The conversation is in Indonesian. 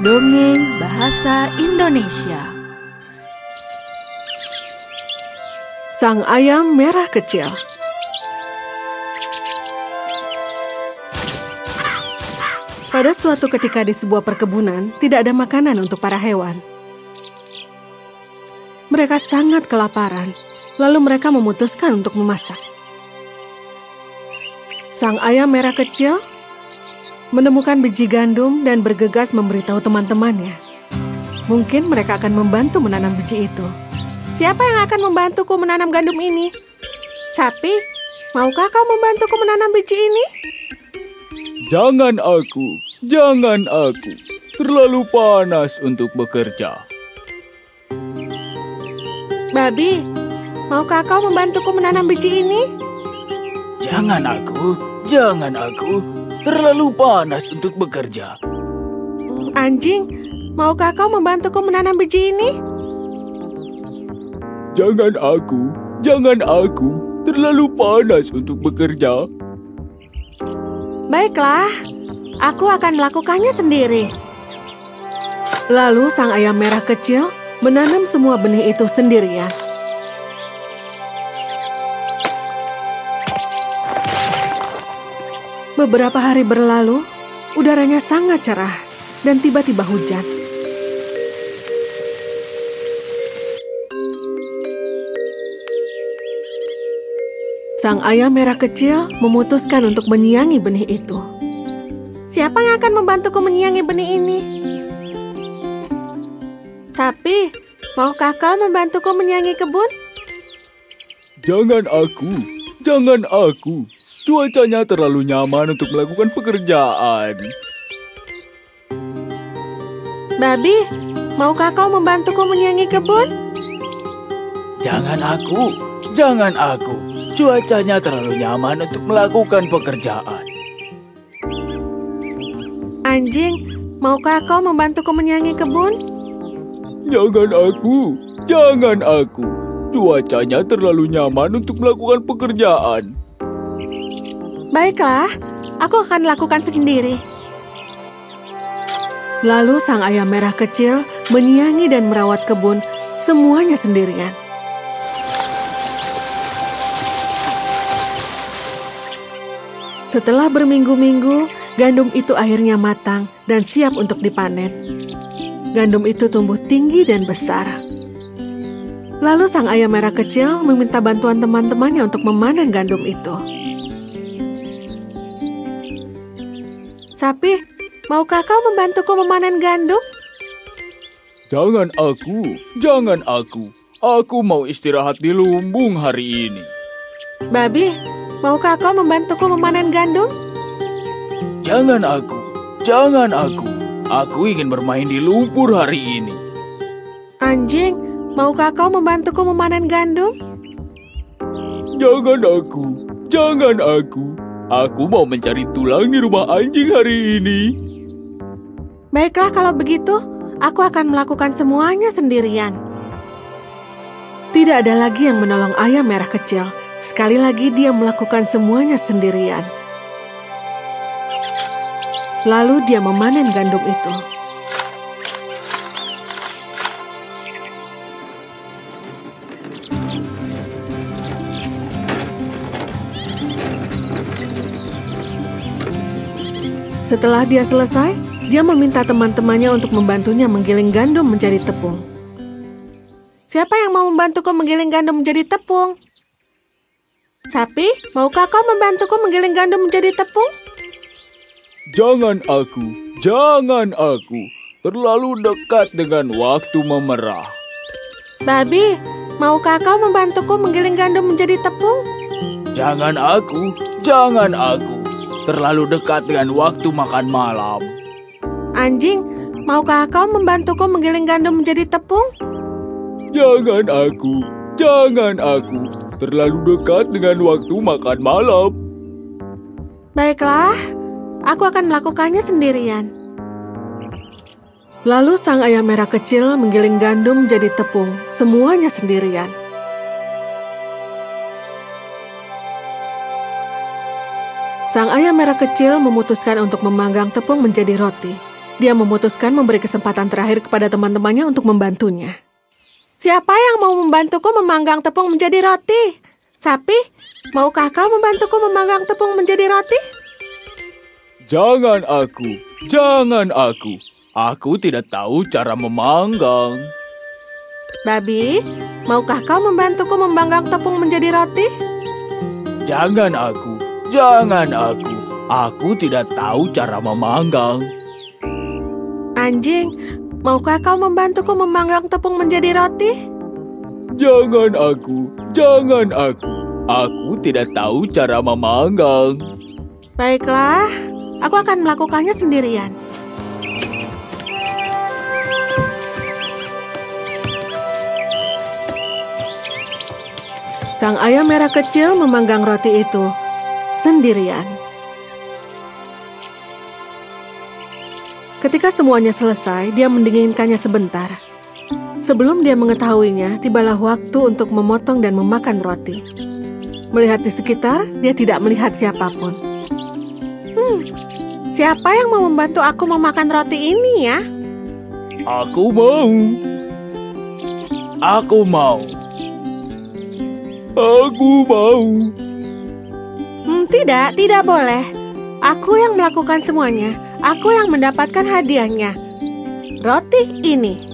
Dongeng Bahasa Indonesia Sang Ayam Merah Kecil Pada suatu ketika di sebuah perkebunan, tidak ada makanan untuk para hewan. Mereka sangat kelaparan, lalu mereka memutuskan untuk memasak. Sang ayam merah kecil menemukan biji gandum dan bergegas memberitahu teman-temannya. Mungkin mereka akan membantu menanam biji itu. Siapa yang akan membantuku menanam gandum ini? Sapi, maukah kau membantuku menanam biji ini? Jangan aku, jangan aku. Terlalu panas untuk bekerja. Babi, maukah kau membantuku menanam biji ini? Jangan aku, jangan aku. Terlalu panas untuk bekerja. Anjing, maukah kau membantuku menanam biji ini? Jangan aku, jangan aku. Terlalu panas untuk bekerja. Baiklah, aku akan melakukannya sendiri. Lalu sang ayam merah kecil menanam semua benih itu sendirian. Beberapa hari berlalu, udaranya sangat cerah dan tiba-tiba hujan. Sang ayam merah kecil memutuskan untuk menyiangi benih itu. Siapa yang akan membantuku menyiangi benih ini? Sapi, maukah kau membantuku menyiangi kebun? Jangan aku, jangan aku. Cuacanya terlalu nyaman untuk melakukan pekerjaan. Babi, maukah kau membantuku menyiangi kebun? Jangan aku, jangan aku. Cuacanya terlalu nyaman untuk melakukan pekerjaan. Anjing, maukah kau membantuku menyiangi kebun? Jangan aku, jangan aku. Cuacanya terlalu nyaman untuk melakukan pekerjaan. Baiklah, aku akan lakukan sendiri. Lalu sang ayam merah kecil menyiangi dan merawat kebun semuanya sendirian. Setelah berminggu-minggu, gandum itu akhirnya matang dan siap untuk dipanen. Gandum itu tumbuh tinggi dan besar. Lalu sang ayam merah kecil meminta bantuan teman-temannya untuk memanen gandum itu. Sapi, maukah kau membantuku memanen gandum? Jangan aku, jangan aku. Aku mau istirahat di lumbung hari ini. Babi, maukah kau membantuku memanen gandum? Jangan aku, jangan aku. Aku ingin bermain di lumpur hari ini. Anjing, maukah kau membantuku memanen gandum? Jangan aku, jangan aku. Aku mau mencari tulang di rumah anjing hari ini. Baiklah kalau begitu, aku akan melakukan semuanya sendirian. Tidak ada lagi yang menolong ayam merah kecil. Sekali lagi dia melakukan semuanya sendirian. Lalu dia memanen gandum itu. Setelah dia selesai, dia meminta teman-temannya untuk membantunya menggiling gandum menjadi tepung. Siapa yang mau membantuku menggiling gandum menjadi tepung? Sapi, maukah kau membantuku menggiling gandum menjadi tepung? Jangan aku, jangan aku. Terlalu dekat dengan waktu memerah. Babi, maukah kau membantuku menggiling gandum menjadi tepung? Jangan aku, jangan aku. Terlalu dekat dengan waktu makan malam. Anjing, maukah kau membantuku menggiling gandum menjadi tepung? Jangan aku, jangan aku. Terlalu dekat dengan waktu makan malam. Baiklah, aku akan melakukannya sendirian. Lalu sang ayam merah kecil menggiling gandum menjadi tepung, semuanya sendirian. Sang ayam merah kecil memutuskan untuk memanggang tepung menjadi roti. Dia memutuskan memberi kesempatan terakhir kepada teman-temannya untuk membantunya. Siapa yang mau membantuku memanggang tepung menjadi roti? Sapi, maukah kau membantuku memanggang tepung menjadi roti? Jangan aku, jangan aku. Aku tidak tahu cara memanggang. Babi, maukah kau membantuku memanggang tepung menjadi roti? Jangan aku, jangan aku. Aku tidak tahu cara memanggang. Anjing, maukah kau membantuku memanggang tepung menjadi roti? Jangan aku, jangan aku. Aku tidak tahu cara memanggang. Baiklah, aku akan melakukannya sendirian. Sang ayam merah kecil memanggang roti itu sendirian. Ketika semuanya selesai, dia mendinginkannya sebentar. Sebelum dia mengetahuinya, tibalah waktu untuk memotong dan memakan roti. Melihat di sekitar, dia tidak melihat siapa pun. Hmm, siapa yang mau membantu aku memakan roti ini ya? Aku mau. Aku mau. Aku mau. Tidak, tidak boleh. Aku yang melakukan semuanya. Aku yang mendapatkan hadiahnya. Roti ini.